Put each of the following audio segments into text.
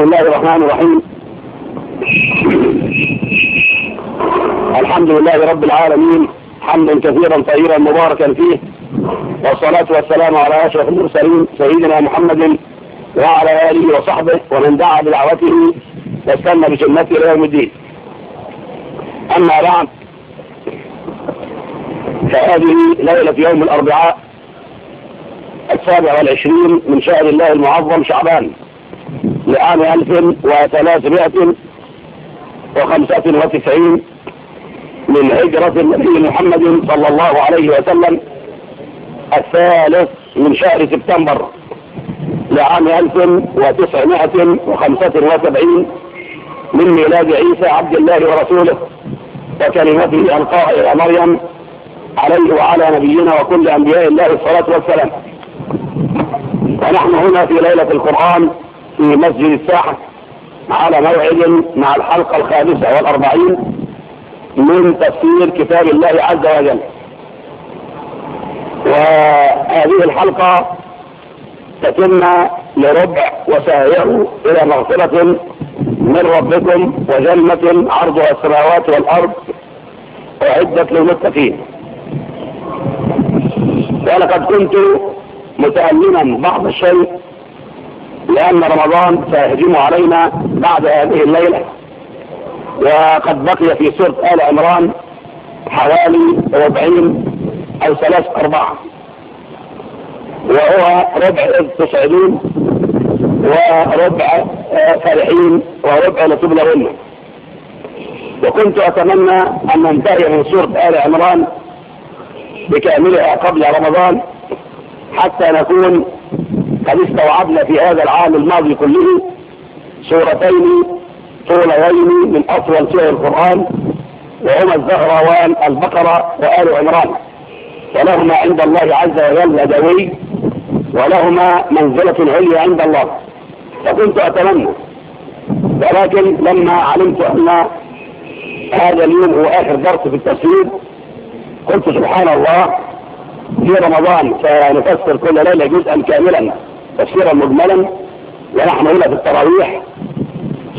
بسم الله الرحمن الرحيم. الحمد لله رب العالمين. حمدا كثيرا طيبا مباركا فيه. والصلاة والسلام على أشرف المرسلين سيدنا محمد وعلى آله وصحبه ومن دعا بدعوته واستنى بجنته إلى يوم الدين. أما بعد فهذه ليلة يوم الأربعاء السابع والعشرين من شهر الله المعظم شعبان. لعام ألف وثلاثمائة وخمسة وتسعين من هجرة النبي محمد صلى الله عليه وسلم الثالث من شهر سبتمبر لعام 1975 من ميلاد عيسى عبد الله ورسوله وكلمته ألقاها إلى مريم عليه وعلى نبينا وكل أنبياء الله الصلاة والسلام. ونحن هنا في ليلة القرآن في مسجد الساحة على موعد مع الحلقة الخامسة والأربعين من تفسير كتاب الله عز وجل. وهذه الحلقة تتم لربع وسائعه إلى مغفرة من ربكم وجنة عرضها السماوات والأرض أعدت للمتقين. ولقد كنت متألما بعض الشيء لأن رمضان سيهجم علينا بعد هذه الليلة. وقد بقي في سورة آل عمران حوالي 40 أو ثلاث أربعة. وهو ربع إذ وربع فرحين وربع لتبلغن. وكنت أتمنى أن ننتهي من سورة آل عمران بكاملها قبل رمضان حتى نكون قد استوعبنا في هذا العام الماضي كله سورتين طولين من أطول سور القرآن وهما الزهروان البقرة وآل عمران. ولهما عند الله عز وجل دوري ولهما منزلة عليا عند الله. فكنت أتمنى ولكن لما علمت أن هذا اليوم هو آخر درس في التفسير قلت سبحان الله في رمضان سنفسر كل ليلة جزءا كاملا. تفسيرا مجملا ونحن هنا في التراويح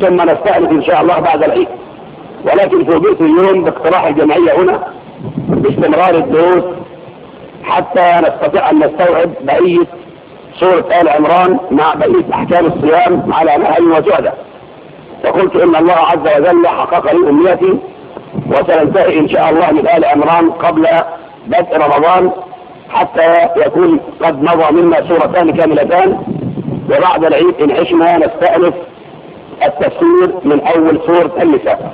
ثم نستأنف إن شاء الله بعد العيد. ولكن فوجئت اليوم باقتراح الجمعية هنا باستمرار الدروس حتى نستطيع أن نستوعب بقية سورة آل عمران مع بقية أحكام الصيام على نهل وجهدة فقلت إن الله عز وجل حقق لي أمنيتي وسننتهي إن شاء الله من آل عمران قبل بدء رمضان حتى يكون قد مضى منا سورتان كاملتان وبعد العيد إن عشنا نستأنف التفسير من أول سورة النساء.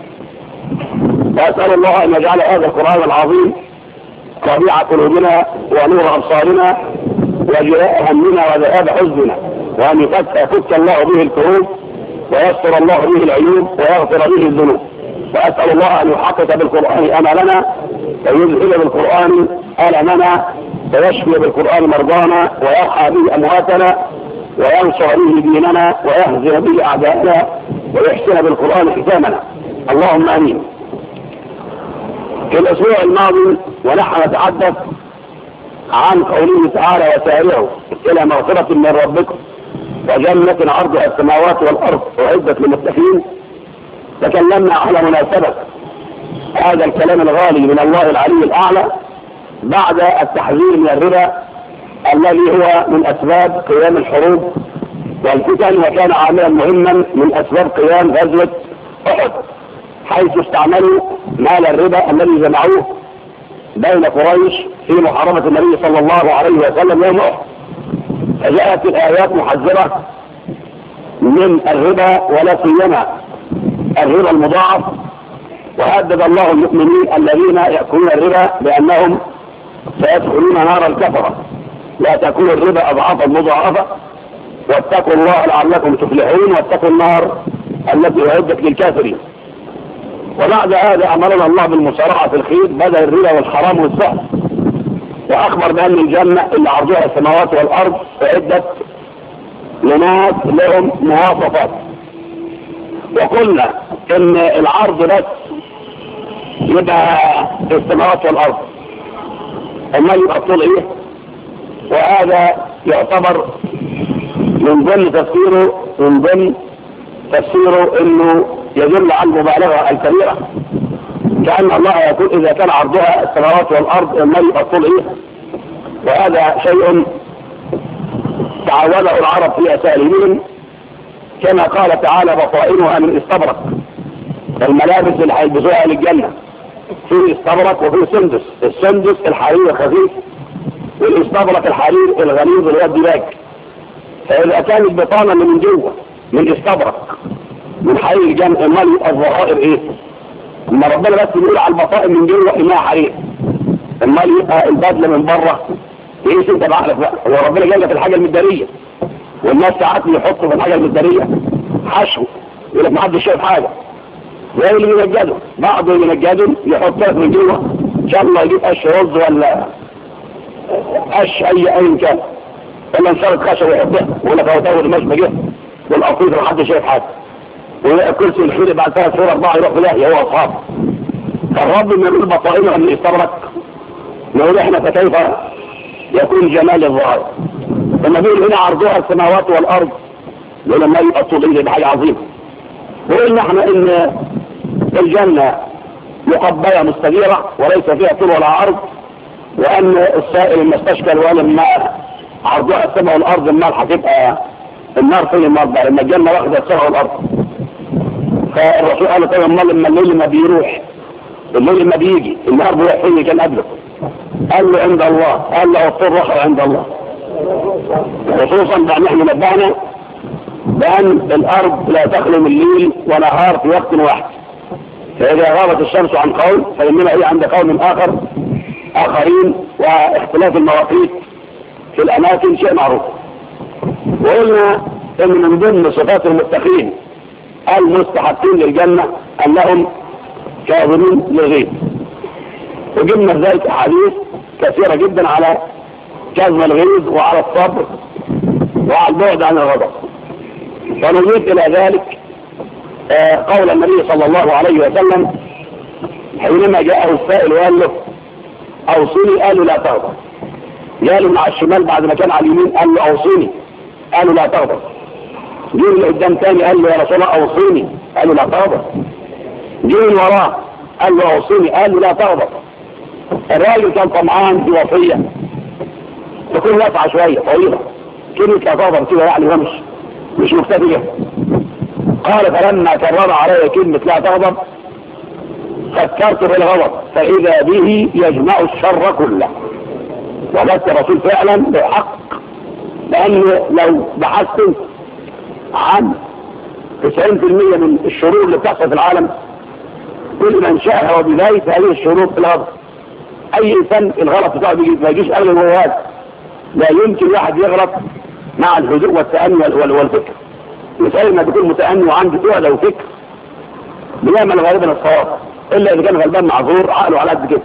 وأسأل الله أن يجعل هذا القرآن العظيم ربيع قلوبنا ونور أبصارنا وجلاء همنا وذهاب حزننا وأن يفك الله به الكروب ويستر الله به العيوب ويغفر به الذنوب. وأسأل الله أن يحقق بالقرآن أملنا ويزهل بالقرآن ألمنا فيشفي بالقرآن مرضانا ويرحى به أمواتنا وينصر به ديننا ويهزم به أعدائنا ويحسن بالقرآن حكامنا. اللهم أمين. في الأسبوع الماضي ونحن نتحدث عن قوله تعالى وسارعوا إلى مغفرة من ربكم وجنة عرضها السماوات والأرض أعدت للمتقين. تكلمنا على مناسبة هذا الكلام الغالي من الله العلي الأعلى. بعد التحذير من الربا الذي هو من أسباب قيام الحروب. والفتن وكان عاملا مهما من أسباب قيام غزوة أحد حيث استعملوا مال الربا الذي جمعوه بين قريش في محاربة النبي صلى الله عليه وسلم يوم أحد. فجاءت الآيات محذرة من الربا ولا سيما الربا المضاعف. وهدد الله المؤمنين الذين يأكلون الربا بأنهم سيدخلون نار الكفرة. لا تكون الربا أضعافا مضاعفة. واتقوا الله لعلكم تفلحون. واتقوا النار التي أعدت للكافرين. وبعد هذا أمرنا الله بالمسارعة في الخير بدأ الربا والحرام والسهل. وأخبر بأن الجنة اللي عرضها السماوات والأرض أعدت لناس لهم مواصفات. وقلنا إن العرض بس يبقى السماوات والأرض. امال يبقى الطول إيه؟ وهذا يعتبر من ضمن تفسيره من ضمن تفسيره إنه يدل على المبالغة الكبيرة. كأن الله يقول إذا كان عرضها السماوات والأرض امال يبقى الطول إيه؟ وهذا شيء تعاونه العرب في أساليبهم. كما قال تعالى بطائنها من استبرق. الملابس اللي هيلبسوها للجنه في الاستبرق وفي السندس السندس الحرير الخفيف والاستبرق الحرير الغليظ اللي هو الدباج فإذا البطانة اللي من جوه من استبرق من حرير الجمع امال يبقى الظهائر إيه؟ أما ربنا بس بيقول على البطائن من جوه إنها حرير. امال يبقى آه، البدلة من برة. إيش أنت بعرف بقى؟ هو ربنا جاي لك الحاجة المدارية. والناس ساعات يحطوا في الحاجة المدارية حشو. يقول لك ما حدش شايف حاجة. واللي بينجدهم بعض اللي بينجدهم يحط من جوه إن شاء الله يجيب قش رز ولا قش أي اي كان ولا انشرط خشب ويحطها ويقول لك هو تاخد المشبه جه والقطيط محدش شايف حاجة والكرسي الخير بعد ثلاث شهور أربعة يروح له هو اصحابه فالرب من البطائنه اللي استبرك نقول إحنا فكيف يكون جمال الظاهر بيقول هنا عرضها السماوات والأرض. لما يبقى الطول بحاجة عظيمة. وقلنا إحنا إن الجنة مقبلة مستديرة وليس فيها طول ولا عرض وأن السائل المستشكل وأن النار عرضها سبع الأرض النار هتبقى النار فين المرضى يعني لما الجنة واخدة السماء الأرض فالرسول قال طيب امال لما الليل ما بيروح؟ الليل ما بيجي النهار بيروح فين كان قبله قال له عند الله قال له الطول رخر عند الله. خصوصا بأن إحنا نبهنا بأن الأرض لا تخلو من ليل ونهار في وقت واحد. فإذا غابت الشمس عن قول فإنما هي عند قوم آخر آخرين واختلاف المواقيت في الأماكن شيء معروف. وقلنا أن من ضمن صفات المتقين المستحقين للجنة أنهم كاظمين للغيب. وجبنا ذلك أحاديث كثيرة جدا على كاظم الغيب وعلى الصبر وعلى البعد عن الغضب. فنجيب إلى ذلك آه، قول النبي صلى الله عليه وسلم حينما جاءه السائل وقال له أوصني قالوا لا تغضب. جاء مع الشمال بعد ما كان على اليمين قال له أوصني قالوا لا تغضب. جه اللي قدام تاني قال له يا رسول الله أوصني قالوا لا تغضب. جه له وراه قال له أوصني قالوا لا تغضب. الراجل كان طمعان في وصية تكون واقعة شوية طويلة. كلمة لا تغضب كده يعني هو مش مش مختفية قال فلما كرر علي كلمة لا تغضب فكرت بالغضب فإذا به يجمع الشر كله. وبدت الرسول فعلا بحق لأنه لو بحثت عن 90% من الشرور اللي بتحصل في العالم كل من شاء وبداية هذه الشرور بالغضب أي إنسان الغلط بتاعه ما يجيش أغلب هو لا يمكن واحد يغلط مع الهدوء والتأني والفكر. مثال ما بيكون متأني وعنده دول لو فكر. بيعمل غالبا الصواب. إلا إذا كان غلبان معذور عقله على قد كده.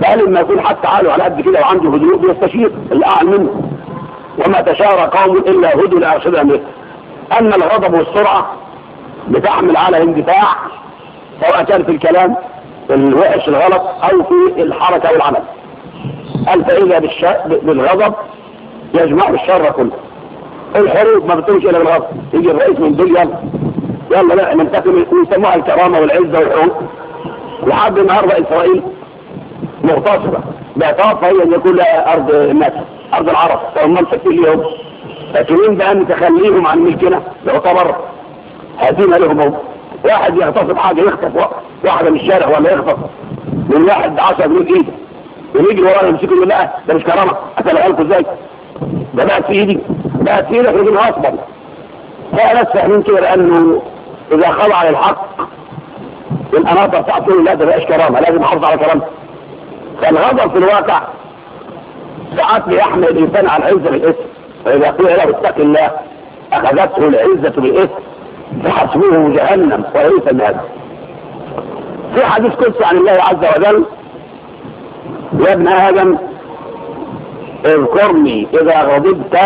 بل ما يكون حتى عقله على قد كده وعنده هدوء بيستشير اللي منه. وما تشار قوم إلا هدوا لأرشد أمره أما الغضب والسرعة بتعمل على اندفاع سواء كان في الكلام الوحش الغلط أو في الحركة والعمل. قال فاذا بالغضب يجمع الشر كله. الحروب بتمشي إلى الغرب. يجي الرئيس من دنيا يلا يلا لا ننتقم ويسموها الكرامة والعزة والحروب. لحد النهارده إسرائيل مغتصبة. باعتراف هي أن يكون لها أرض الناس أرض العرب فهم كل يوم لكن بقى ان تخليهم عن ملكنا يعتبر هزيمة لهم. هم واحد يغتصب حاجة يخطف واحدة من الشارع ولا يخطف. من واحد 10 جنيه ايده ويجي وراه يمسكوا يقول لا ده مش كرامة. قتلها لكم إزاي؟ ده بقى في إيدي. بقى تقيلة في رجلها أكبر بقى ناس فاهمين كده لأنه إذا خضع للحق الأناطة تعطيه لا تبقاش كرامة؟ لازم يحافظ على كرامته فالغضب في الواقع ساعات يحمل الإنسان على العزة بالإثم فإذا قيل له اتق الله أخذته العزة بالإثم فحسبوه جهنم وليس الناس. في حديث قدسي عن الله عز وجل يا ابن آدم اذكرني إذا غضبت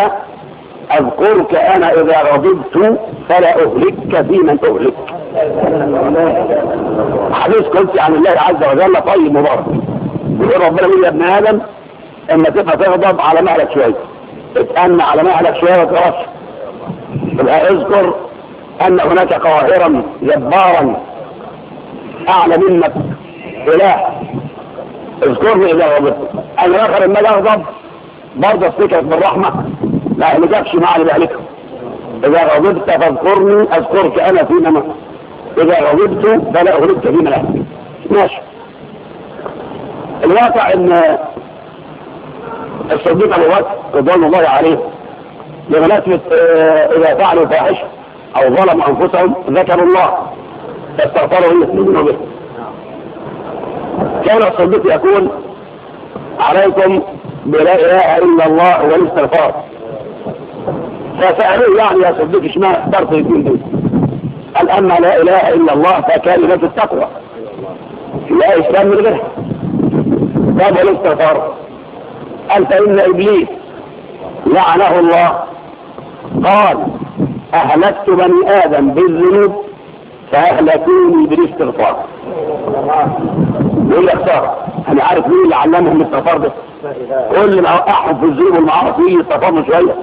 أذكرك أنا إذا غضبت فلا أهلكك في من أهلك. حديث قلت عن الله عز وجل طيب مبارك. يقول ربنا مين يا ابن آدم اما تبقى تغضب على مهلك شوية. اتأمن على مهلك شوية وترش. يبقى اذكر أن هناك قاهرا جبارا أعلى منك. إله. اذكرني إذا غضبت. أنا اخر ما اغضب برضه افتكرت بالرحمة. لا ما مع معنى ذلك. إذا غضبت فاذكرني أذكرك أنا فيما إذا غضبت فلا أغلبت فيما لا ماشي. الواقع أن الصديق أبو بكر رضوان الله عليه بمناسبة آه، إذا فعلوا فاحشة أو ظلم أنفسهم ذكروا الله فاستغفروا يسلمون به. كان الصديق يقول عليكم بلا إله إلا الله والاستغفار. فسألوه يعني يا صديقي اشمعنى اخترت الاثنين دول؟ قال أما لا إله إلا الله فكلمة التقوى. لا إسلام من غيرها. طب الاستغفار. قال فإن إبليس لعنه الله. قال أهلكت بني آدم بالذنوب فأهلكوني بالاستغفار. يقول اختار؟ أنا عارف مين اللي علمهم الاستغفار ده. كل ما وقعهم في الذنوب والمعاصي استغفرنا شوية.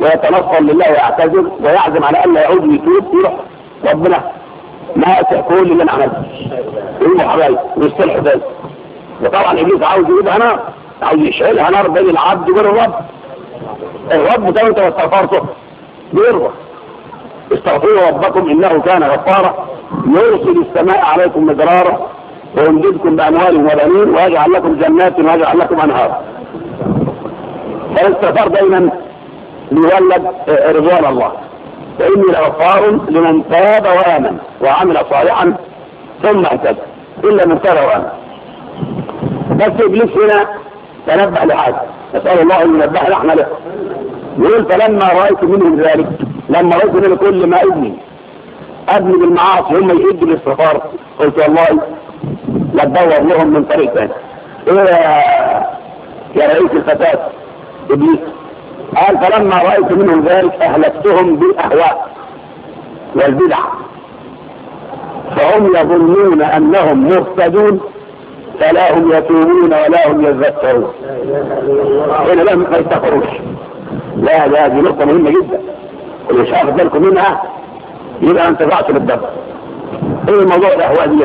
ويتنصر لله ويعتذر ويعزم على أن يعود ويتوب يروح ربنا ما كل اللي أنا عملته يقول حبايبي ويصلح بالي وطبعا إبليس عاوز يجيبها أنا عاوز يشعلها نار بين العبد وبين الرب. الرب ده انت ما استغفرته بيروح استغفروا ربكم إنه كان غفارا. يرسل السماء عليكم مدرارا. ويمددكم بأموال وبنين. ويجعل لكم جنات ويجعل لكم انهارا فالاستغفار دايما ليولد آه، رضوان الله. فإني لغفار لمن تاب وآمن وعمل صالحا ثم اهتد إلا من تاب وآمن. بس إبليس هنا تنبه لحاجة. نسأل الله أن ينبهنا إحنا له يقول فلما رأيت منهم ذلك لما رأيت من كل ما أبني أبني بالمعاصي هم يشدوا الاستغفار قلت والله لا تدور لهم من طريق ثاني. إيه يا رئيس الفتاة إبليس؟ قال فلما رأيت منهم ذلك أهلكتهم بالأهواء والبدع. فهم يظنون أنهم مهتدون فلا هم يتوبون ولا هم يذكرون. هنا لهم ما يستغفروش لا لا دي نقطة مهمة جدا. اللي مش واخد بالكم منها يبقى أنت ضعت بالضبط إيه الموضوع الاهواء دي؟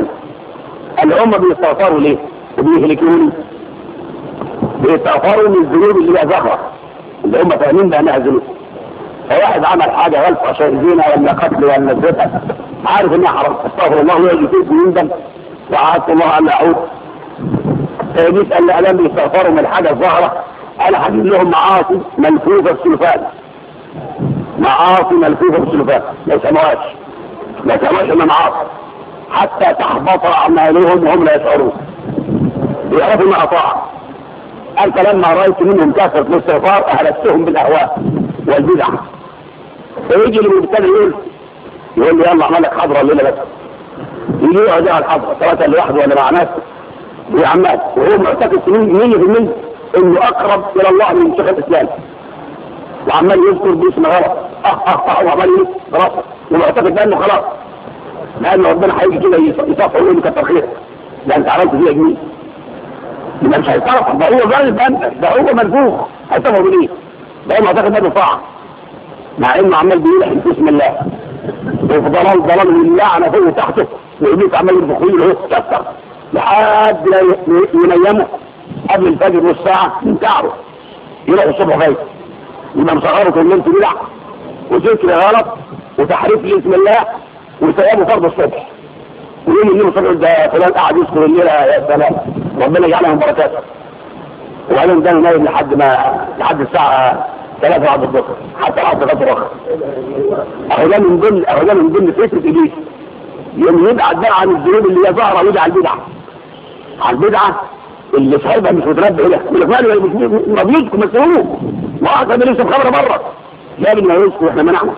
الهم هم بيستغفروا ليه؟ وبيهلكوني. بيستغفروا من الذنوب اللي هي ظهرت اللي هم فاهمين بانها نعزله فواحد عمل حاجة غلط عشان يزينا ولا قتل ولا زنا عارف اني حرام. أستغفر الله ويقعد يفوز ويندم وعادت الله أن أعود. لي الالم يستغفروا من حاجة ظاهره أنا هجيب لهم معاصي ملفوفة بالسلفان معاصي ملفوفة بالسلفان ما يسموهاش ما يسموهاش ان معاصي. حتى تحبط اعمالهم وهم لا يشعرون. بيعرفوا ما اطاعوا أنت لما رأيت منهم كافر الاستغفار أهلكتهم بالأهواء والبدع. فيجي المبتدئ يقول يقول لي يلا اعمل لك حضره الليلة بس يجي يقعد على الحضره سواء لوحده ولا مع ناس. يا عماد وهو معتقد سنين 100% إنه أقرب إلى الله من شيخ الإسلام. وعمال يذكر باسم غلط. أه أه أه, أه، وعمال خلاص. ومعتقد بأنه خلاص. لأنه ربنا هيجي كده يصفحوا له كتر خير ده أنت عملت فيها جميل. مش هيتعرف ده هو ظاهر ده هو مرزوخ حتى موجودين ده المعتقد ده بيطاع مع إنه عمال بيقول بسم الله. وضلال ضلال لله فوق تحته ويبيك عمال ينفخ فيه اهو كسر لحد لا ينيمه. قبل الفجر نص ساعة ينتعره يروح الصبح فايت يبقى مصغره كلمته بدع وذكر غلط. وتحريف لاسم الله. وثيابه فرض الصبح. ويقول النبي صبح ده فلان قاعد يذكر الليلة يا سلام. ربنا يجعلها بركات وبعدين ده نايم لحد ما لحد الساعة 3 بعد الظهر. حتى بعد الظهر اخر أهو ده من ضمن أهو ده من ضمن فكره ابليس يوم يبعد بقى عن الذنوب اللي هي ظاهرة ويجي على البدعة. على البدعة اللي صاحبها مش متربي هنا يقول لك مبلغكم مسؤول واحد أنا لسه بخبر بره لا بدنا يذكر إحنا منعنا.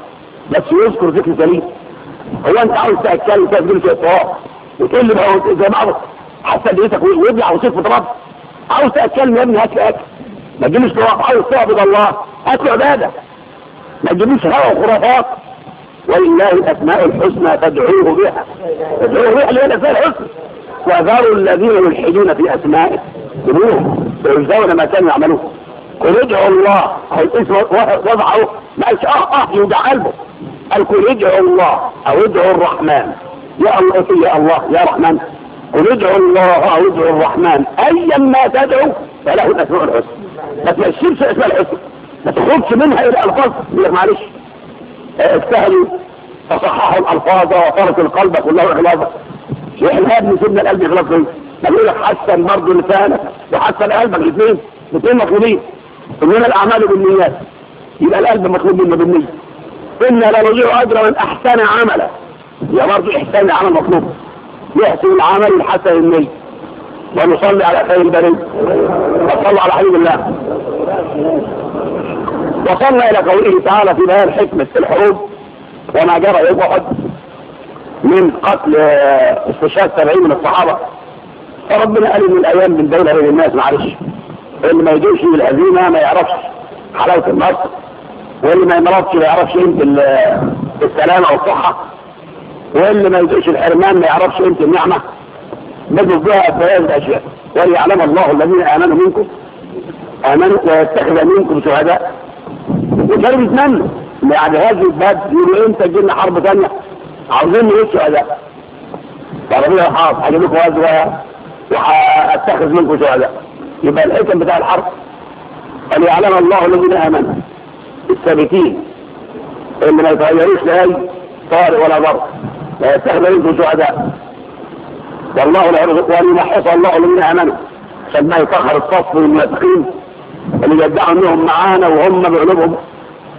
بس يذكر ذكر سليم. هو أنت عاوز تتكلم كده تقول شوية طواف وتقول لي بقى يا بعض حتى اللي يتكوين ويبلع وصيف وطلب عاوز تأكل يا ابني هات أكل ما تجيبش طواف عاوز تعبد الله هات عبادة ما تجيبش هوى وخرافات ولله الأسماء الحسنى فادعوه بها ادعوه بها اللي هي الأسماء الحسنى وذروا الذين يلحدون في أسمائه يقولون يجزون ما كانوا يعملوه قل ادعوا الله هيقيس وضعه ما اش آه آه يوجع قلبه قال قل ادعوا الله أو ادعوا الرحمن يا الله يا الله يا رحمن قل ادعوا الله أو ادعوا الرحمن ايا ما تدعو فله الأسماء الحسنى. ما تمشيش أسماء الحسنى. ما تخرجش منها إلى ألفاظ. معلش. اجتهدوا فصححوا الألفاظ وتركوا القلب كله اغلاظا إحنا ابن سيدنا القلب اغلاظ طب يقول لك حسن برضه لسانك وحسن قلبك الاثنين. الاثنين مطلوبين. كلنا الأعمال بالنيات. يبقى القلب مطلوب منه بالنية. أنا لا نضيع أجر من أحسن عملا. يا برضه إحسان العمل مطلوب. يحسن العمل حسن النية ونصلي على خير البريد. وصلى على حبيب الله. وصلنا إلى قوله تعالى في بيان حكمة الحروب وما جرى يوم واحد من قتل استشهاد سبعين من الصحابة. فربنا قال من الأيام من دولة بين الناس معلش. اللي ما يدوش الهزيمة ما يعرفش حلاوة النصر. واللي ما يمرضش ما يعرفش قيمة السلامة والصحة. واللي ما يدعش الحرمان ما يعرفش قيمة النعمة. بدل بها بيان الاشياء وليعلم الله الذين آمنوا منكم آمنوا ويتخذ منكم شهداء. وكانوا بيتمنوا يعني هذه الباب يقولوا إمتى جينا حرب ثانية عاوزين نقول شهداء. طب يا حاضر هجيب لكم غزوه وأتخذ منكم شهداء. يبقى الحكم بتاع الحرب. وليعلم الله الذين آمنوا. الثابتين. اللي ما يتغيروش لأي طارئ ولا ضرب لا يستخدمكم شهداء والله لا يرزق الله لمن آمنوا. عشان ما الصف والمنافقين اللي بيدعوا إنهم معانا وهم بقلوبهم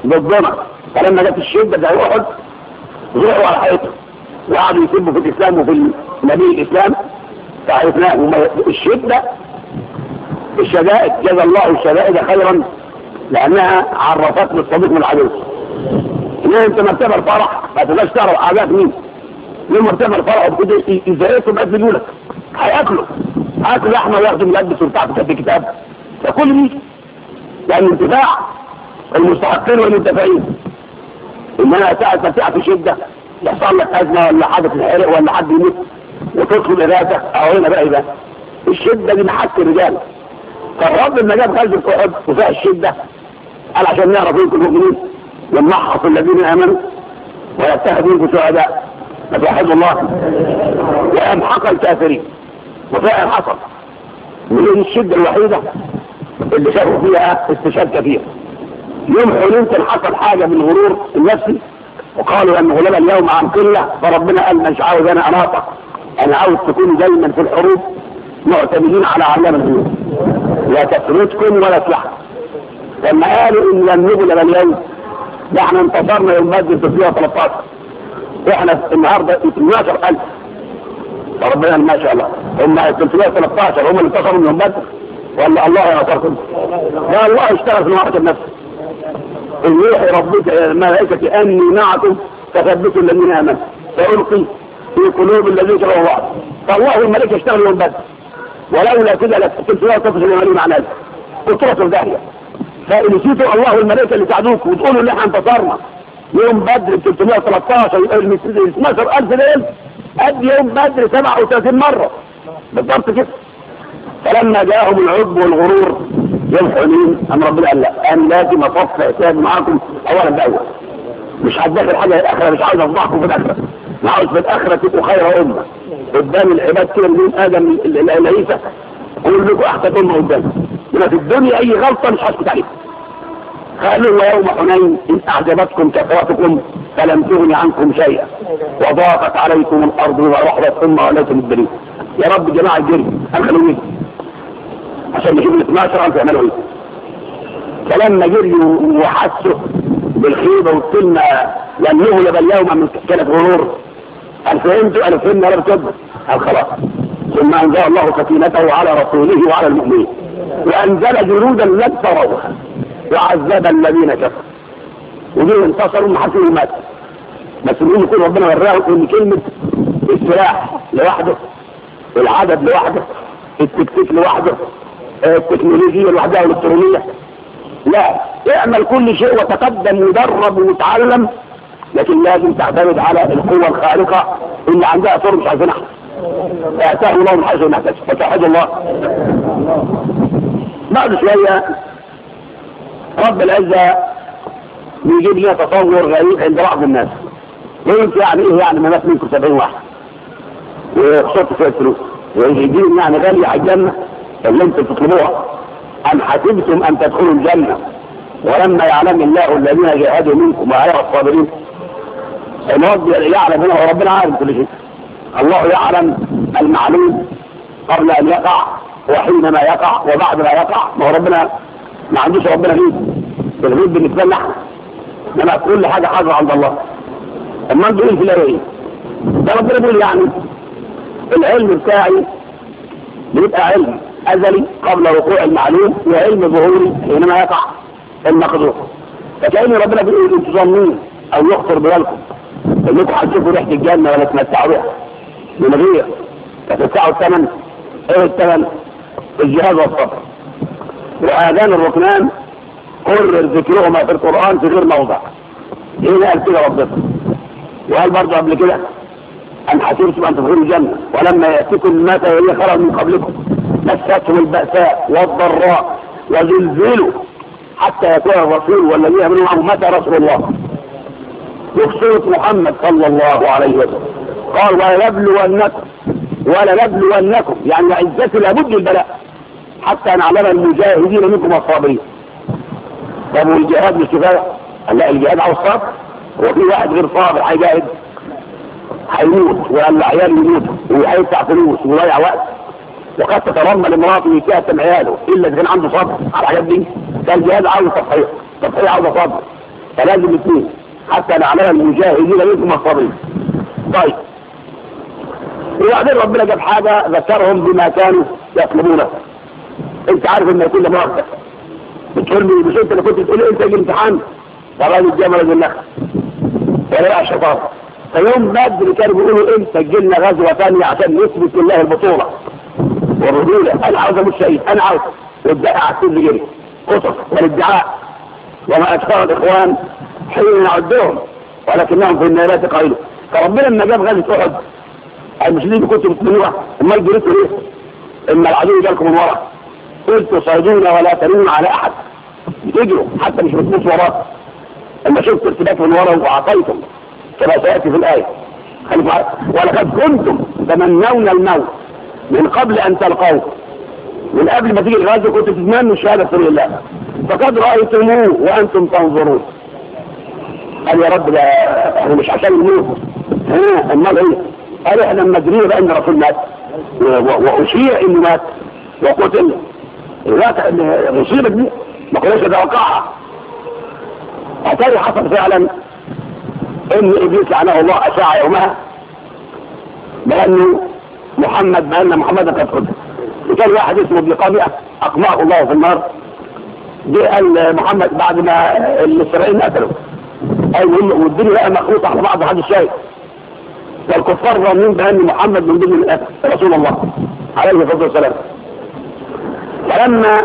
ضدنا فلما جت الشدة ده أحد وقعوا على حيطة. وقعدوا يسبوا في الإسلام وفي نبي الإسلام. فعرفنا الشدة الشدائد. جزا الله الشدائد خيرا لأنها عرفت الصديق من العدو. ليه؟ أنت ما بتعمل فرح ما تقدرش تعرف. اعداء مين؟ للمرتفع الفرع كده إزاي تبقى لك هياكله هاكل لحمة وياخد ملبس وبتاع كتاب كتاب. فكل دي يعني انتفاع المستحقين والمنتفعين. ان أنا استمتع في شدة. يحصل لك أزمة ولا حدث الحرق ولا حد يموت. وتطلب ارادة أو هنا بقى إيه بقى الشدة دي محك الرجال. فالرب لما جاب غزوه احد وفيها الشدة قال عشان نعرف أنتم المؤمنين يمنحها الذين آمنوا ويتخذ منكم شهداء فجاحدوا الله. وأمحق الكافرين وفعلا حصل. وليه الشدة الوحيدة اللي شافوا فيها استشهاد كثير يوم حلول حصل حاجة من غرور النفسي وقالوا أن غلاب اليوم عن قلة. فربنا قال مش عاوز أنا أناطق. أنا عاوز تكون دايما في الحروب معتمدين على علام الغيوب. لا تفردكم ولا تلحق لما قالوا إن لم نغلب اليوم ده إحنا انتصرنا يوم فيها 13 إحنا النهارده 18000 ربنا ما شاء الله. هم 313 هم اللي انتصروا منهم بدر. ولا الله ينصركم؟ لا الله اشتغل في المعركه بنفسه ان يوحي ربك إلى الملائكة أني معكم فثبتوا الذين آمنوا. فالقي في قلوب الذين كفروا بعض فالله والملائكة اشتغلوا من بدر. ولولا كده لكنت لا تفصل الملائكه مع ناس قلت لك في داهيه فان نسيتوا الله والملائكة اللي ساعدوك وتقولوا ان إحنا انتصرنا. يوم بدر ب 313 12000 ليل قد يوم بدر 37 مرة. بالضبط كده. فلما جاءهم العجب والغرور يوم حنين أم ربنا قال لا أنا لازم أصف حساب معاكم أولا بأول مش هتدخل حاجة للآخرة مش عاوز أفضحكم في الآخرة. أنا عاوز في الآخرة تبقوا خير أمة. قدام العباد كده من آدم العيسى أقول لكم أحسن أمة قدامي هنا في الدنيا أي غلطة مش هسكت عليها قالوا يوم حنين. إن أعجبتكم كثرتكم فلم تغن عنكم شيئا. وضاقت عليكم الأرض ورحلت ثم وليتم الدنيا. يا رب جماعة الجري أخلوا إيه عشان نشوف ال 12 عم تعملوا إيه فلما جريوا وحسوا بالخيبة والكلمة لن يغلب اليوم من كانت غرور. قال فهمتوا قالوا فهمنا ولا بتكبر قال خلاص ثم أنزل الله سكينته على رسوله وعلى المؤمنين. وأنزل جنودا لم تروها وعذب الذين كفروا ودول انتصروا ما حدش مات مسؤولين يكون ربنا وراهم ان كلمة السلاح لوحده العدد لوحده التكتيك لوحده التكنولوجيا لوحدها الالكترونيه لا اعمل كل شيء وتقدم ودرب وتعلم لكن لازم تعتمد على القوة الخارقة اللي عندها طور مش عايزين إحنا اعتاه الله من حيث نحتاج الله. بعد شوية رب العزة بيجيب لنا تطور غريب عند بعض الناس. وانت يعني إيه يعني ما مات منكم 70 واحد. وخسرت شوية فلوس ويجيب يعني غالية على الجنة. اللي أنتم بتطلبوها؟ ان حسبتم أن تدخلوا الجنة؟ ولما يعلم الله الذين جاهدوا منكم وعلى الصابرين. الرب يعلم هنا وربنا عارف كل شيء. الله يعلم المعلوم قبل أن يقع وحينما يقع وبعد ما يقع. ما ربنا ما عندوش ربنا ليه الغيب بالنسبة لنا إحنا. انما كل حاجة حاضره عند الله. اما انت في الآية إيه ده ربنا بيقول يعني العلم بتاعي بيبقى علم أزلي قبل وقوع المعلوم وعلم ظهوري حينما يقع المقدور فكأن ربنا بيقول أنتوا ظنين أو يخطر ببالكم انكم هتشوفوا ريحة الجنة ولا تمتعوا بيها. من غير. تدفعوا الثمن. إيه الثمن؟ الجهاز والصبر. وآذان الركنان قرر ذكرهما في القرآن في غير موضع إيه قال كده ربنا وقال برضه قبل كده أن حسيرتم أن تدخلوا الجنة ولما يأتيكم ما اللي خرج من قبلكم مستهم البأساء والضراء وزلزلوا حتى يكون الرسول والذين يمنوا معه متى رسول الله؟ بخصوص محمد صلى الله عليه وسلم. قال ولنبلونكم ولنبلونكم. يعني عزتي لابد البلاء. حتى نعلم المجاهدين منكم الصابرين طب والجهاد مش كفاية. لا الجهاد عاوز صبر هو في واحد غير صابر هيجاهد. هيموت ولا عياله يموت وهيدفع فلوس ويضيع وقت. وقد تترمل امراته ويتاتم عياله إلا إذا كان عنده صبر على الحاجات دي. فالجهاد عاوز تضحية. تضحية عاوز صبر. فلازم اثنين حتى نعلم المجاهدين منكم الصابرين طيب. وبعدين ربنا جاب حاجة ذكرهم بما كانوا يطلبونه. انت عارف انها كل مؤقت بتقول لي مش انت اللي كنت بتقول انت الامتحان والله دي مرض النخل يا شطاره فيوم بدري كانوا بيقولوا إيه، انت تسجلنا غزوة ثانية عشان نثبت لله البطولة. والرجولة أنا عاوز أموت شهيد أنا عاوز. والدعاء على السر جري قصص والادعاء. وما أكثر الإخوان حين نعدهم ولكنهم في النيلات قليل. فربنا لما جاب غزة أحد المسلمين كنتوا بتمنوها امال جريتوا ليه؟ اما العدو جالكم من ورا. قلت صيدون ولا تلون على أحد. بتجروا حتى مش بتموت وراء أما شفت ارتباك من ورا وأعطيتم. كما سيأتي في الآية. ولقد كنتم تمنون الموت من قبل أن تلقوه. من قبل ما تيجي الغزو كنتم تتمنوا الشهادة في الله. فقد رأيتموه وأنتم تنظرون. قال يا رب لا إحنا مش عشان نموت. ها أمال إيه؟ قال إحنا لما جرينا بقى إن رسول مات. وأشيع إنه مات. وقتل الواقع ان المصيبه دي. ما كناش نتوقعها. أتاري حصل فعلا إن إبليس لعنه الله اشاع يومها بانه محمد بأن محمد قد قتل. وكان واحد اسمه ابن قابئة اقمعه الله في النار جه قال محمد بعد ما الإسرائيليين قتلوا قال والدنيا بقى مخلوطه على بعض محدش شايف. والكفار رامين بأن محمد من ضمن رسول الله عليه الصلاة والسلام. فلما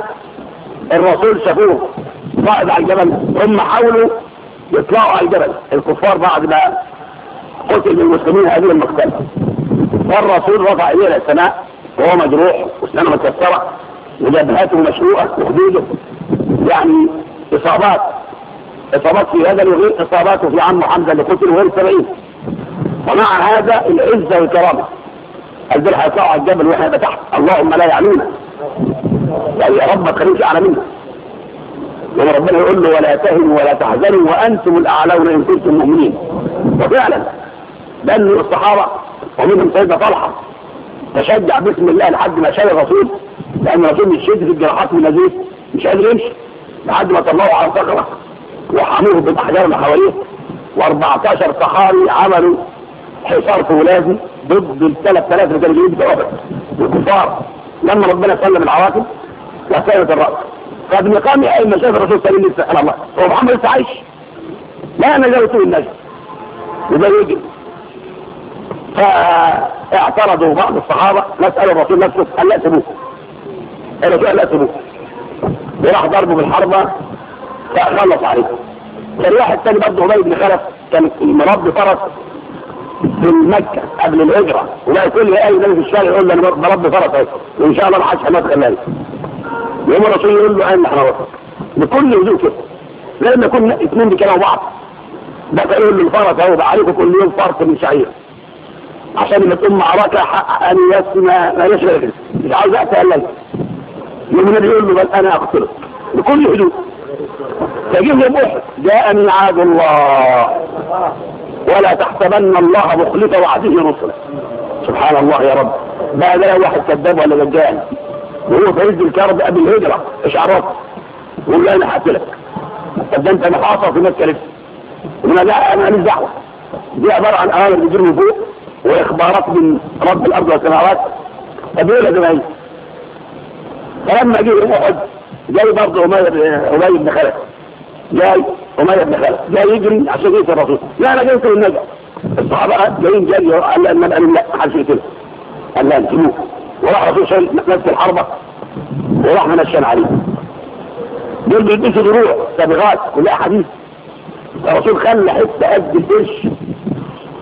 الرسول شافوه قائد على الجبل هم حاولوا يطلعوا على الجبل. الكفار بعد ما قتل المسلمين هذه المقتلة. فالرسول رفع اليه إلى السماء وهو مجروح واسنانه متكسرة وجبهته مشروعة وخدوده يعني إصابات. إصابات في هذا وغير اصاباته في عم حمزة اللي قتل وغير سبعين. ومع هذا العزة والكرامة. الذل هيطلعوا على الجبل وإحنا تحت. اللهم لا يعنونا يعني يا رب ما تخليش على مين لما ربنا يقول له ولا تهنوا ولا تحزنوا وأنتم الأعلون إن كنتم مؤمنين. وفعلا لأن الصحابة ومنهم سيدنا طلحة. تشجع بسم الله لحد ما شال الرسول لأن الرسول مش شد في الجراحات والنزيف مش قادر يمشي لحد ما طلعوا على الصخره وحموه بالأحجار من حواليه. و14 صحاري عملوا حصار فولاذي ضد ال 3000 رجال كانوا جايين بتوع الكفار لما ربنا سلم العواقب حتى الرأس. قد مقام أي مشاهد الرسول صلى الله عليه وسلم هو محمد لسه عايش لا نجوته النجم. وده يجب فاعترضوا بعض الصحابة. نسأل الرسول نفسه قال لا سبوكم قال لا سبوكم وراح ضربه بالحربة. فغلط عليه. كان واحد تاني برضه عبيد بن خلف كان مربي فرس في مكة قبل الهجرة. ولا كل لي أي نبي في الشارع يقول له أنا مربي فرس. وإن شاء الله العشاء ما تخلاني يوم الرسول يقول له أنا حرارتك بكل هدوء كده. لأن يكون اثنين بيكلموا بعض. ده يقول للفرس أهو بقى عليكم كل يوم فرس من شعير. عشان ما تقوم معركه حق أن يسمى ما ليش مش عاوز اتهلل يوم يقول له بل أنا اقتلك بكل هدوء تجيب لي بوحد جاءني عاد الله. ولا تحسبن الله مخلف وعده رسله. سبحان الله يا رب. ما ده واحد كذاب ولا دجال وهو فريد الكرب قبل الهجرة إشعارات. يقول لا أنا هقتلك طب ده أنت محاصر في مكة لسه يقول لا أنا ماليش دعوة. دي عبارة عن أوامر بتجيب من فوق وإخبارات من رب الأرض والسماوات. طب إيه لازم أيه؟ فلما جه أحد جاي برضه أمية بن خلف. جاي أمية بن خلف. جاي يجري عشان يقتل الرسول. لا أنا جاي أقتل النجا. الصحابة جايين جاي قال لا النبأ لا ما حدش قال لا اقتلوه وراح رسول شيء نفس الحربة وراح منشن عليه دول بيدوسوا دروع سابغات كلها حديث الرسول خلى حتة قد الدش.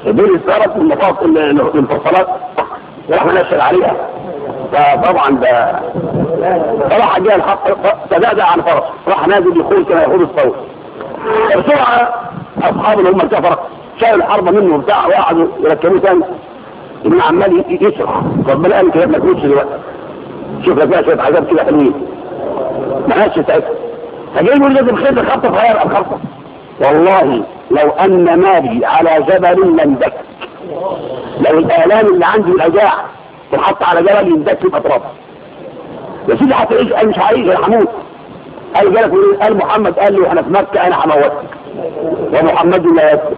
دول اتطرت من نطاق المفصلات. وراح منشن عليها فطبعا ده فراح جاء الحق تدادع عن فرس. راح نازل يقول كما يقول الصوت. بسرعة أصحاب اللي هم ارتفروا الحربة منه وبتاع وقعدوا يركبوه تاني. اللي عمال يصرف ربنا قال كده ما تقولش دلوقتي. شوف لك بقى شوية حاجات كده حلوين. ما عادش ساعتها فجاي يقول لازم خير الخطه صغير الخطه والله لو أن مالي على جبل لاندك لو الآلام اللي عندي والاوجاع تنحط على جبل يندك يبقى تراب يا سيدي هتعيش قال مش هعيش أنا هموت. قال جالك قال محمد قال لي أنا في مكة أنا هموتك. ومحمد لا يكفر.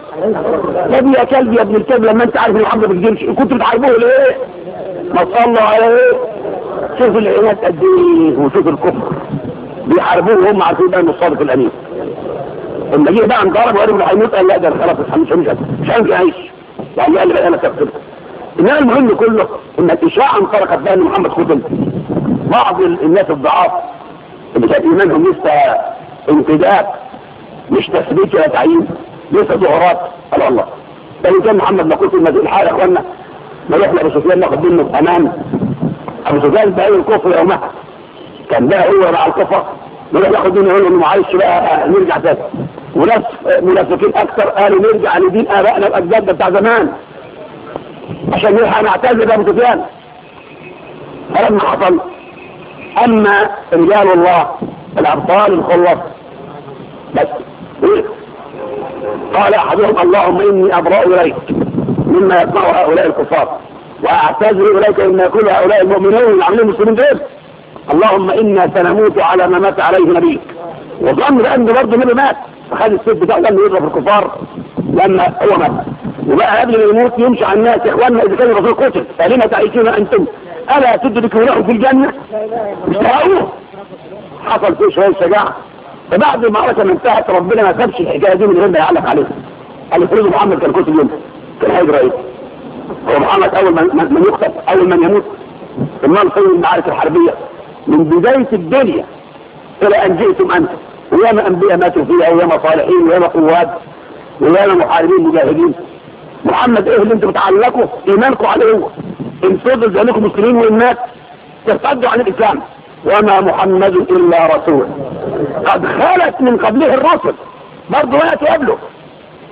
نبي يا كلب يا ابن الكلب لما انت عارف إن محمد إيه؟ ما بتجيبش بتحاربوه ليه؟ ما تصلوا على إيه؟ شوف العناد قد إيه وشوف الكفر. بيحاربوه وهم عارفين إنه الصادق الأمين. لما جه بقى انضرب وقال له هيموت قال لا ده خلاص مش مش مش عارف يعيش. يعني قال لي أنا كابتن إنما المهم كله إن الإشاعة انطلقت إن محمد قتل بعض الناس الضعاف اللي كانت إيمانهم لسه انتداب مش تثبيت ولا تعيين ليس ظهرات قال الله. طيب بل كان محمد مقول في المسجد الحال يا اخوانا ما يحلق أبو سفيان ناخد منه بأمان أبو سفيان بقى الكفر يومها كان بقى هو مع الكفر. نروح ناخد منه يقول له معلش بقى نرجع تاني. وناس منافقين أكثر قالوا نرجع لدين آبائنا الأجداد بتاع زمان. عشان نلحق نعتذر أبو سفيان. فلما حصل أما رجال الله الأبطال الخلص بس. قال أحدهم اللهم إني أبرأ إليك مما يصنع هؤلاء الكفار وأعتذر إليك إن كل هؤلاء المؤمنون العاملين المسلمين دول. اللهم إنا سنموت على ما مات عليه نبيك. وظن بأن برضه النبي مات. فخد السيف بتاعه ده يضرب في الكفار لما هو مات. وبقى قبل ما يموت يمشي على الناس إخواننا إذا كان الرسول قتل فلما تعيشون أنتم؟ ألا تدركوا له في الجنة؟ مش تلاقوه حصل فيه شوية شجاعة. فبعد المعركه من انتهت ربنا ما سابش الحكاية دي من غير ما يعلق عليها. قال فريد محمد كان كنت اليوم كان حاجة إيه؟ هو محمد أول من يقتل أول من يموت. امام قيم المعارك الحربية. من بداية الدنيا إلى أن جئتم أنتم. وياما أنبياء ماتوا فيها وياما صالحين وياما قواد وياما محاربين مجاهدين. محمد إيه اللي أنتم بتعلقوا؟ إيمانكم عليه هو. إن فضل بانكم مسلمين وإن مات ترتدوا عن الإسلام. وما محمد إلا رسول. قد خالت من قبله الرسل. برضه ولا قبله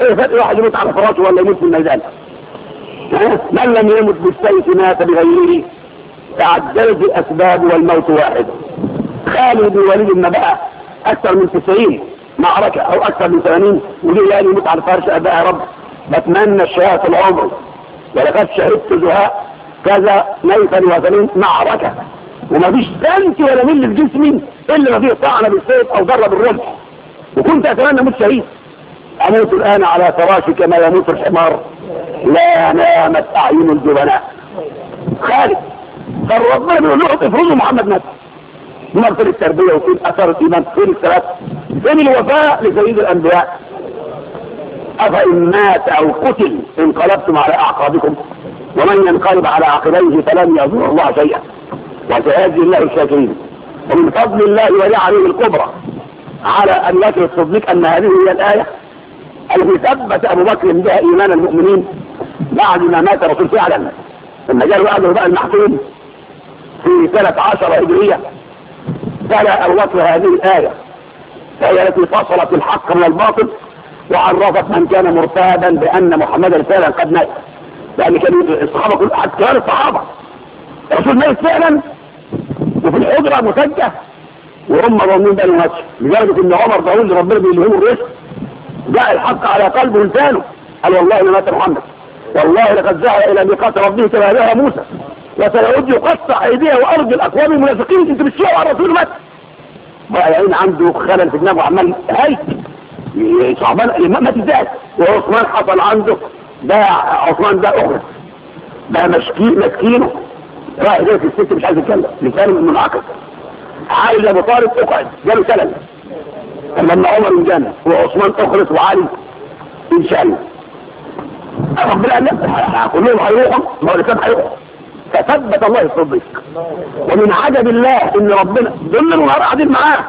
إيه فات واحد يموت على فراشه ولا يموت في الميدان. من لم يمت بالسيف مات بغيره. تعدلت الأسباب والموت واحد. خالد وليد النبأ أكثر من 90 معركة أو أكثر من 80 وليه يعني يموت على الفرش أبقى يا رب. بتمنى الشهادة العمر. ولقد شهدت زهاء كذا نيفا وثمين معركة. وما فيش تنس ولا مل في جسمي إلا ما فيه طعنة بالسيف أو ضرب بالرمح. وكنت أتمنى أموت شهيد. أموت الآن على فراشي كما يموت الحمار. لا نامت أعين الجبناء. خالد قال ربنا من اللوحة افرضوا محمد مات. هنا فين التربية وفين أثر الإيمان فين الثلاث فين الوفاء لسيد الأنبياء. أفإن مات أو قتل انقلبتم على أعقابكم. ومن ينقلب على عقبيه فلن يضر الله شيئا. وسيجزي الله الشاكرين ومن فضل الله ونعمه الكبرى. على أن يثبت بك أن هذه هي الآية التي ثبت أبو بكر بها إيمان المؤمنين بعد ما مات الرسول فعلا لما جاء بعده بقى المحكوم في 13 هجرية تلا أبو بكر هذه الآية. فهي التي فصلت الحق من الباطل وعرفت من كان مرتابا بأن محمدا فعلا قد مات. لأن كان الصحابه كل كان الصحابة. الرسول مات فعلا وفي الحجرة مسجة وهم مضمون بقى الماتش لدرجة إن عمر داوود ربنا بيلهم الرسل جاء الحق على قلبه ولسانه قال والله ما مات محمد والله لقد زعل إلى ميقات ربه كما نهى موسى. وسيعود يقطع أيديه وأرض الاكوام المنافقين. أنت بتشيعوا على الرسول مات. بقى العين عنده خلل في دماغه عمال هاي صعبان الإمام مات إزاي؟ وعثمان حصل عنده ده عثمان ده أخرى. ده مسكين مسكينه. راح جالس الست مش عايز يتكلم. لسانه منعقد عايز أبو طارق اقعد جاله سلم لما عمر انجنى وعثمان أخلص وعلي إن شاء الله. ربنا قال كلهم هيروحوا ما هو الاسلام هيروحوا فثبت الله الصديق. ومن عجب الله إن ربنا ظل النهار قاعدين معاه.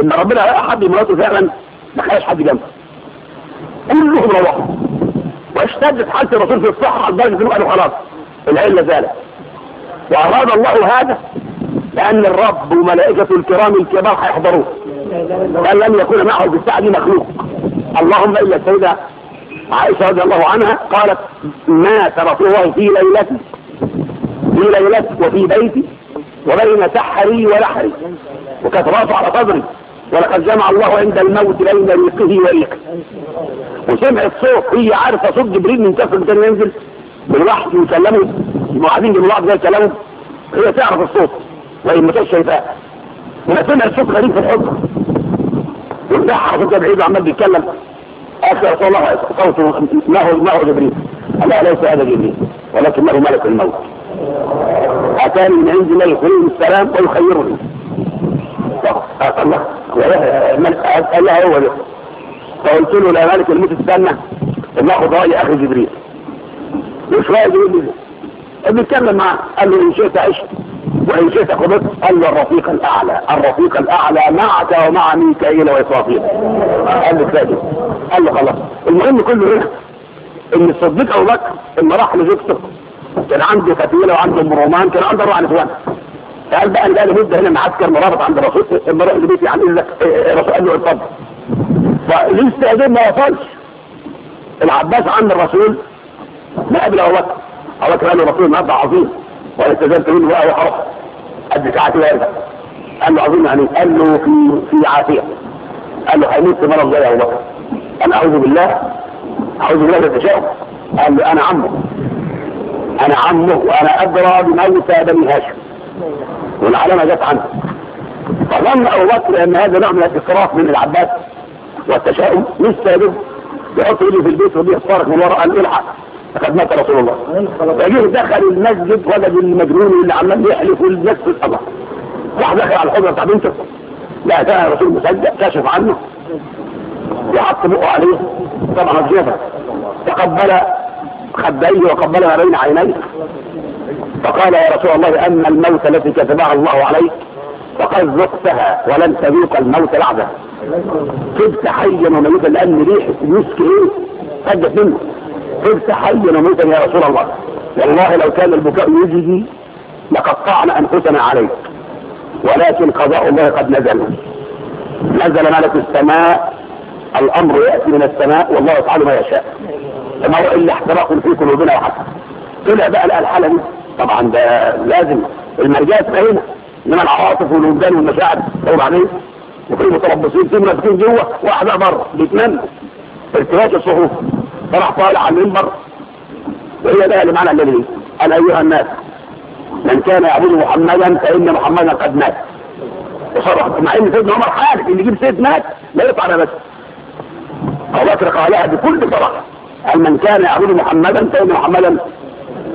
إن ربنا لقى حد مراته فعلا ما خلاش حد جنبه. كلهم روحوا. واشتدت حالة الرسول في الصحراء لدرجة إنه قالوا خلاص العلة زالت. وأراد الله هذا لأن الرب وملائكة الكرام الكبار هيحضروه قال لن يكون معه بالسعد دي مخلوق. اللهم إلا السيدة عائشة رضي الله عنها قالت ما تركوه في ليلتي. في ليلتي وفي بيتي. وبين سحري ولحري وكانت على صدري. ولقد جمع الله عند الموت بين ريقه وريقه. وسمعت صوت هي عارفة صوت جبريل من كفر كان ينزل بالوحي ويكلمه ملاحظين دلوقتي زي كلامه هي تعرف الصوت وهي ما كانتش شايفاه ونسمع الصوت غريب في الحضن وبتاع حرف انت بعيد وعمال بيتكلم. آخر صوت الله صوته ما هو جبريل. لا ليس هذا جبريل ولكنه ملك الموت. أتاني من عندي ملك السلام ويخيرني. الله. الله هو ده فقلت له لا ملك الموت استنى. ناخذ راي أخي جبريل. مش راي جبريل. بيتكلم معاه قال له إن شئت عشت وإن شئت قبضت قال له الرفيق الأعلى الرفيق الأعلى معك ومع ميكائيل وإسرافيل. قال له كده؟ قال له خلاص. المهم كله إيه؟ إن الصديق أبو بكر لما راح لزوجته كان عنده فتيله وعنده ام رومان كان عنده أربع نسوان قال بقى اللي قال مده هنا معسكر مرابط عند الرسول لما راح لبيتي يعني الرسول إيه، قال له اتفضل. فلسه ما وصلش. العباس عند الرسول ما قبل أبو بكر. على قال الرسول الله عظيم والاستاذان تقول بقى هو حرف قد ساعه كده قال له عظيم يعني قال له في في عافيه قال له هيموت في مرض زي ابو بكر قال اعوذ بالله اعوذ بالله من التشاؤم قال له أنا عمه أنا عمه وأنا ادرى بموت بني هاشم والعلامه جت عنه فظن ابو بكر ان هذا نوع من الاسراف من العباس والتشاؤم مش سابق يحط ايده في البيت وبيختارك من ورا قال الحق اخذناك رسول الله. فجيه دخل المسجد ولد المجنون اللي عمال يحلف الناس الصباح راح داخل على الحضره بتاع بنته. لا ده رسول مصدق كشف عنه. وحط بقه عليه. طبعا الجبهه تقبل خديه وقبلها بين عينيه. فقال يا رسول الله اما الموت التي كتبها الله عليك فقد ذقتها ولن تذوق الموت بعدها. كنت حيا وميتا لأن ريحه يسكي إيه فجت منه. قلت حي وميتا يا رسول الله. والله لو كان البكاء يجزي لقطعنا أنفسنا عليك. ولكن قضاء الله قد نزل. نزل ملك السماء. الأمر يأتي من السماء والله يفعل ما يشاء. فما هو إلا احتراق في قلوبنا وحسن طلع بقى لقى الحالة دي. طبعا ده لازم. المرجعيه تبقى هنا من العواطف والوجدان والمشاعر. طيب هو بعدين وفي متربصين في منافقين جوه. واعداء بره بيتمنوا ارتباط الصحوف طلع طالع على المنبر. وهي ده اللي معنى قال أيها الناس من كان يعبد محمدا فإن محمدا قد مات. وصرح مع إن سيدنا عمر عارف إن يجيب سيد مات لا يطلع على بس ابو بكر قالها بكل صراحة قال من كان يعبد محمدا فإن محمدا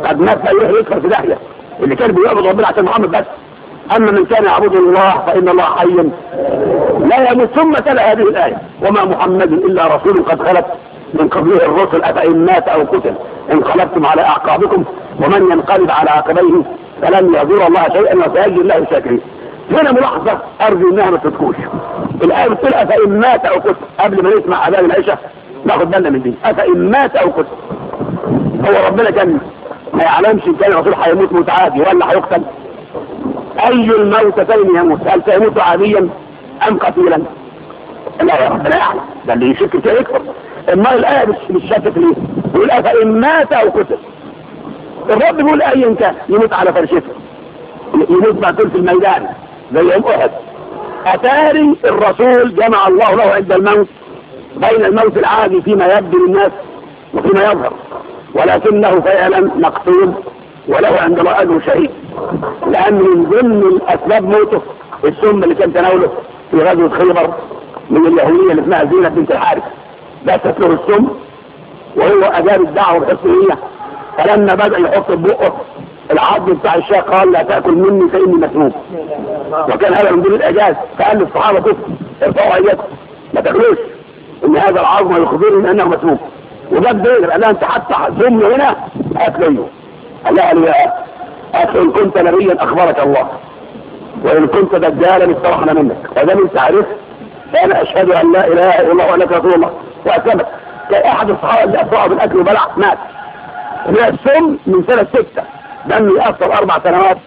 قد مات لا يكفر في داهية. اللي كان بيعبد ربنا عشان محمد بس. أما من كان يعبد الله فإن الله حي. لا يموت ثم تلا هذه الآية. وما محمد إلا رسول قد خلت. من قبله الرسل أفإن مات أو قتل انقلبتم على أعقابكم ومن ينقلب على عقبيه فلن يعذر الله شيئا وسيجد الله الشاكرين. هنا ملاحظة أرجو إنها ما تذكرش. الآية بتقول أفإن مات أو قتل قبل ما نسمع عذاب العيشة ناخد بالنا من دي. أفإن مات أو قتل هو ربنا كان ما يعلمش إن كان الرسول هيموت متعادي ولا هيقتل أي الموتتين يموت؟ هل سيموت عاديا أم قتيلا؟ لا يا لا يعلم. ده اللي يشك فيه يكفر. اما الآية مش شاكك ليه يقول فإن مات أو كتب الرب بيقول أي كان يموت على فرشته يموت مقتول في الميدان زي يوم أحد. أتاري الرسول جمع الله له عند الموت بين الموت العادي فيما يبدو للناس وفيما يظهر. ولكنه فعلا مقتول وله عند الله أجر شهيد. لأن من ضمن الأسباب موته السم اللي كان تناوله في غزوة خيبر من اليهودية اللي اسمها زينة بنت الحارث. لا تسلوه السم وهو أجاب الدعوة الحسنية. فلما بدأ يحط بقه العظم بتاع الشاه قال لا تأكل مني فإني مسموم. وكان هذا من دون الأجاز. فقال للصحابه كفر ارفعوا ايديكم ما تأكلوش. إن هذا العظم يخبرني أنه مسموم. وجاب دير قال أنت حتى ضمن هنا اكله قال له يعني أكل إن كنت نبيا أخبرك الله. وإن كنت دجالا استوحنا منك. وده من تعريف أنا أشهد أن لا إله إلا الله وأنك رسول الله. وأعتمد كان أحد الصحابة اللي اطلعوا بالأكل وبلع مات. من السن من سنة ستة. دم ياثر أربع سنوات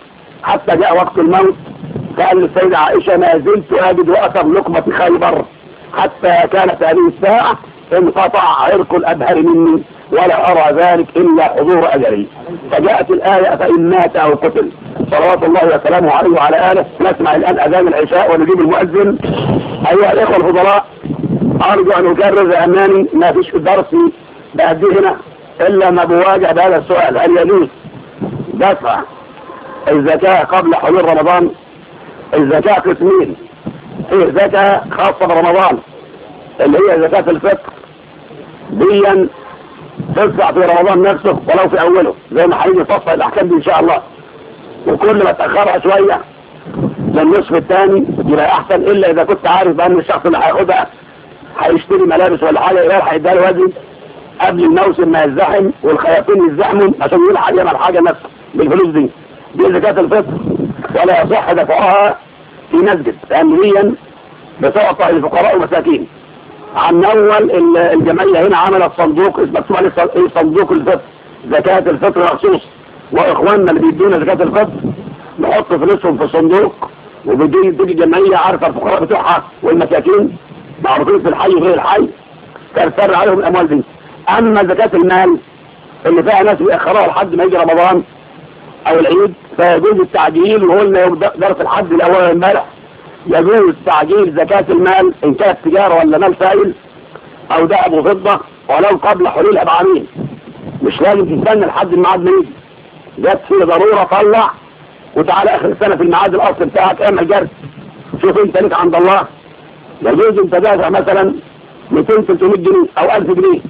حتى جاء وقت الموت. قال للسيدة عائشة ما زلت أجد أثر لقمة خيبر. حتى كانت هذه الساعة انقطع عرق الأبهر مني. ولا أرى ذلك إلا حضور أجري. فجاءت الآية فإن مات أو قتل. صلوات الله وسلامه عليه وعلى آله. نسمع الآن أذان العشاء ونجيب المؤذن. أيها الإخوة الفضلاء أرجو أن أكرر أماني. ما فيش في الدرس بأدي هنا إلا ما بواجه بهذا السؤال. هل يجوز دفع الزكاة قبل حضور رمضان؟ الزكاة قسمين. فيه زكاة خاصة برمضان اللي هي زكاة الفطر. ديا تسعى في رمضان نفسه ولو في أوله زي ما حبيبي صفى الأحكام دي إن شاء الله. وكل ما تأخرها شوية للنصف الثاني يبقى أحسن إلا إذا كنت عارف بأن الشخص اللي هياخدها هيشتري ملابس ولا حاجة يروح يديها له وزن قبل الموسم ما يزدحم والخياطين يزدحموا عشان يقول يعمل الحاجة نفسه بالفلوس دي. دي زكاة الفطر. ولا يصح دفعها في مسجد تأمريا بتعطى للفقراء والمساكين. عن أول الجمعية هنا عملت صندوق مكتوب عليه صندوق الفطر زكاة الفطر مخصوص. وإخواننا اللي بيدونا زكاة الفطر نحط فلوسهم في الصندوق وبيدي تيجي الجمعية عارفة الفقراء بتوعها والمساكين معروفين في الحي وغير الحي ترفر عليهم الأموال دي. أما زكاة المال اللي فيها ناس بيأخروها لحد ما يجي رمضان أو العيد فيجوز التعجيل وقلنا يوم درس الحد الأول امبارح. يجوز تعجيل زكاة المال إن كانت تجارة ولا مال سائل أو ذهب وفضة ولو قبل حلولها بعامين مش لازم تستنى لحد الميعاد ما يجي. جت في ضرورة طلع وتعالى آخر السنة في الميعاد الأصل بتاعك اعمل جرد شوف أنت ليك عند الله. يجوز أنت دافع مثلا 200 300 جنيه أو 1000 جنيه.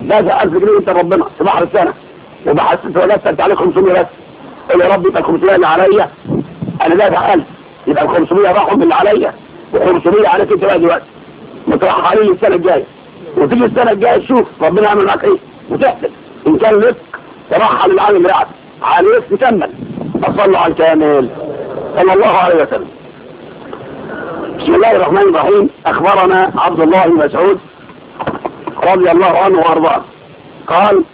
دافع 1000 جنيه أنت ربنا في بحر السنة. وبحسس وجدت أنت عليك 500 بس. قول يا رب 500 اللي عليا. أنا دافع 1000 يبقى ال 500 راحوا اللي عليا و500 عليك انت بقى دلوقتي. مطرح عليه السنة الجاية. وتيجي السنة الجاية تشوف ربنا عامل معاك إيه؟ وتحسب. إن كان لك ترحل العالم رعد عليك تكمل اصلوا على الكامل. صلى الله عليه وسلم. بسم الله الرحمن الرحيم. أخبرنا عبد الله بن مسعود رضي الله عنه وأرضاه. قال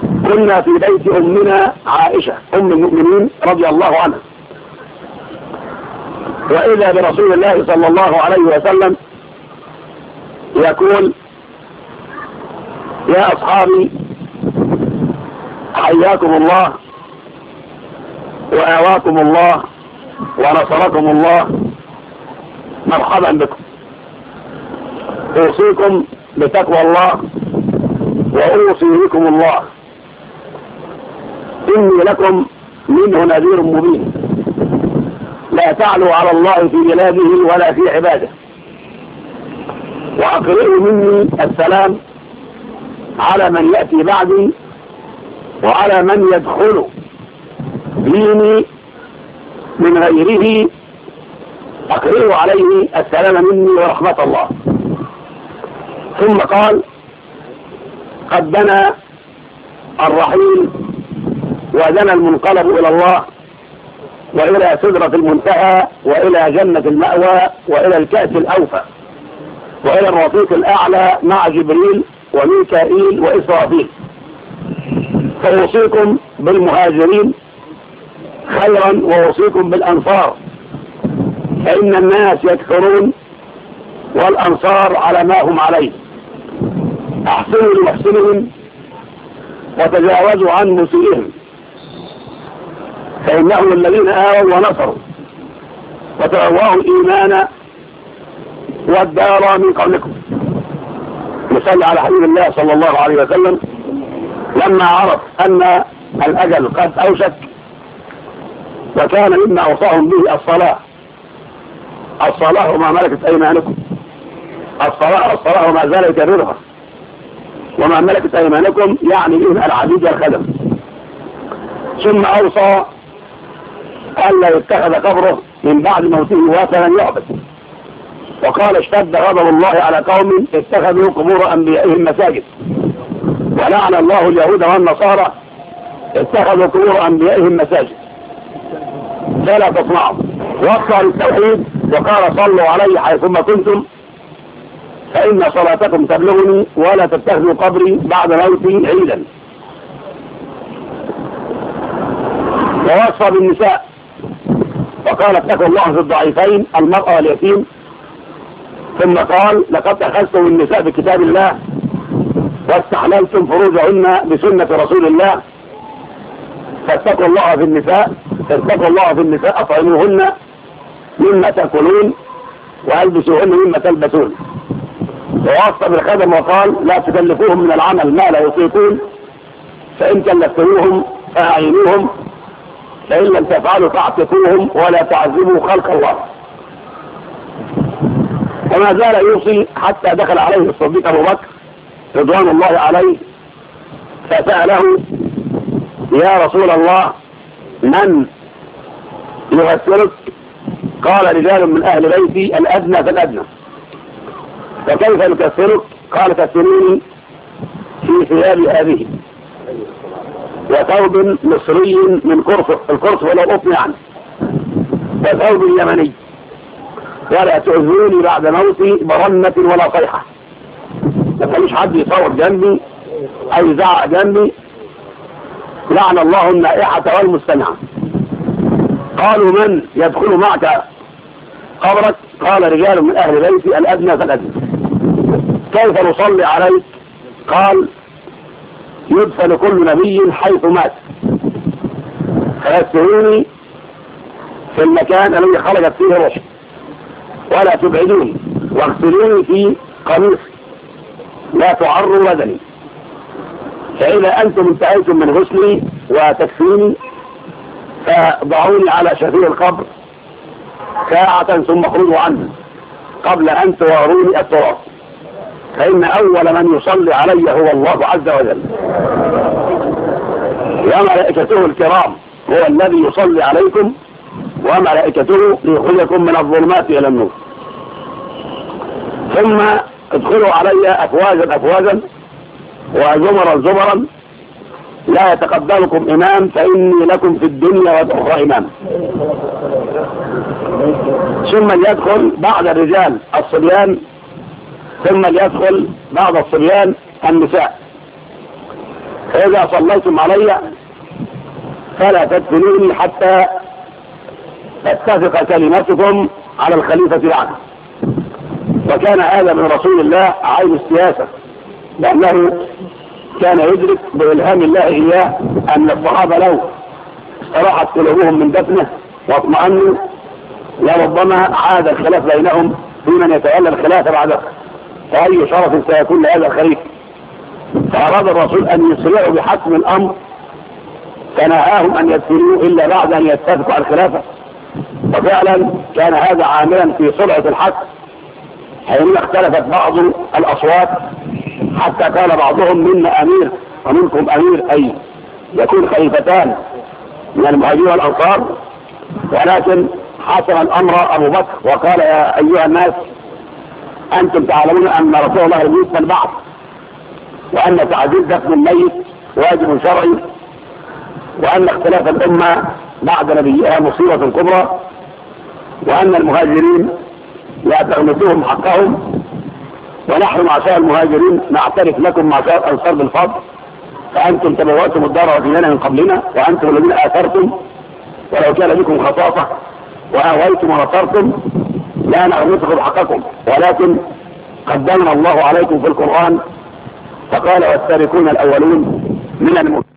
كنا في بيت أمنا عائشة أم المؤمنين رضي الله عنها. وإذا برسول الله صلى الله عليه وسلم يقول يا أصحابي حياكم الله وآواكم الله ونصركم الله. مرحبا بكم. أوصيكم بتقوى الله وأوصي بكم الله. إني لكم منه نذير مبين. لا تعلو على الله في بلاده ولا في عباده. وأقرئ مني السلام على من يأتي بعدي وعلى من يدخل ديني من غيره. أقرئ عليه السلام مني ورحمة الله. ثم قال قد دنا الرحيم ودنا المنقلب إلى الله وإلى سدرة المنتهى وإلى جنة المأوى وإلى الكأس الأوفى وإلى الرفيق الأعلى مع جبريل وميكائيل وإسرافيل. فأوصيكم بالمهاجرين خيرا وأوصيكم بالأنصار. فإن الناس يكثرون والأنصار على ما هم عليه. أحسنوا لمحسنهم وتجاوزوا عن مسيئهم. فإنهم الذين آووا ونصروا وتأواه الإيمان والدار من قبلكم. نسأل على حبيب الله صلى الله عليه وسلم لما عرف أن الأجل قد أوشك وكان مما أوصاهم به الصلاة. الصلاة وما ملكت أيمانكم. الصلاة الصلاة وما زال يكررها وما ملكت أيمانكم يعني إيه العبيد والخدم ثم أوصى ألا يتخذ قبره من بعد موته وثنا يعبد وقال اشتد غضب الله على قوم اتخذوا قبور أنبيائهم مساجد. ولعن الله اليهود والنصارى اتخذوا قبور أنبيائهم مساجد. فلا تصنعوا وقع التوحيد وقال صلوا علي حيثما كنتم. فإن صلاتكم تبلغني ولا تتخذوا قبري بعد موتي عيدا. ووصى بالنساء وقال اتقوا الله في الضعيفين المرأة واليتيم. ثم قال لقد أخذتم النساء بكتاب الله واستحللتم فروجهن بسنة رسول الله. فاتقوا الله في النساء اتقوا الله في النساء أطعموهن مما تأكلون وألبسوهن مما تلبسون. ووصى بالخدم وقال لا تكلفوهم من العمل ما لا يطيقون فإن كلفتموهم فأعينوهم فإن لم تفعلوا فاعتقوهم ولا تعذبوا خلق الله. فما زال يوصي حتى دخل عليه الصديق أبو بكر رضوان الله عليه فسأله يا رسول الله من يغسرك قال رجال من أهل بيتي الأدنى فالأدنى. فكيف نكسرك قال كسروني في ثياب هذه وثوب مصري من قرص القرص ولو قطن عنه. وثوب يمني. ولا تعذوني بعد موتي برنة ولا صيحة ما كانش حد يصور جنبي أو يزعق جنبي. لعن الله النائحة والمستمعة قالوا من يدخل معك قبرك؟ قال رجال من أهل بيتي الأدنى فالأدنى. كيف نصلي عليك؟ قال يدفن كل نبي حيث مات. فيدفنوني في المكان الذي خرجت فيه روحي ولا تبعدوني واغسلوني في قميصي لا تعروا بدني فإذا أنتم انتهيتم من غسلي وتكفيني فضعوني على شفير القبر ساعة ثم اخرجوا عنه قبل أن تواروني التراب. فإن أول من يصلي علي هو الله عز وجل. يا ملائكته الكرام هو الذي يصلي عليكم وملائكته ليخرجكم من الظلمات إلى النور. ثم ادخلوا علي أفواجا أفواجا وزمرا زمرا. لا يتقدمكم إمام فإني لكم في الدنيا والأخرى إمام ثم يدخل بعض الرجال الصبيان ثم ليدخل بعض الصبيان النساء. فإذا صليتم علي فلا تدفنوني حتى تتفق كلمتكم على الخليفة العام وكان هذا من رسول الله عين السياسة لأنه كان يدرك بإلهام الله إياه أن الصحابة له استراحت قلوبهم من دفنه واطمئنوا لربما عاد الخلاف بينهم في من يتولى الخلافة بعده فأي شرف سيكون لهذا الخليفة فأراد الرسول أن يسرعوا بحكم الأمر. فنهاهم أن يدخلوه إلا بعد أن يتفقوا على الخلافة. وفعلا كان هذا عاملا في صلعة الحكم حينما اختلفت بعض الأصوات حتى كان بعضهم منا أمير ومنكم أمير أي يكون خليفتان من المهاجرين والأنصار. ولكن حصل الأمر أبو بكر وقال يا أيها الناس أنتم تعلمون أن رسول الله لم يدفن بعض وأن تعزيز دفن الميت واجب شرعي وأن اختلاف الأمة بعد نبيها مصيبة كبرى وأن المهاجرين لا تغمسوهم حقهم ونحن معشاء المهاجرين نعترف لكم معشاء أنصار بالفضل فأنتم تبوأتم الدار وزيننا من قبلنا وأنتم الذين آثرتم ولو كان بكم خطاطه وآويتم ونصرتم لا نأخذ حقكم ولكن قدمنا الله عليكم في القرآن فقال والسابقون الأولون من المسلمين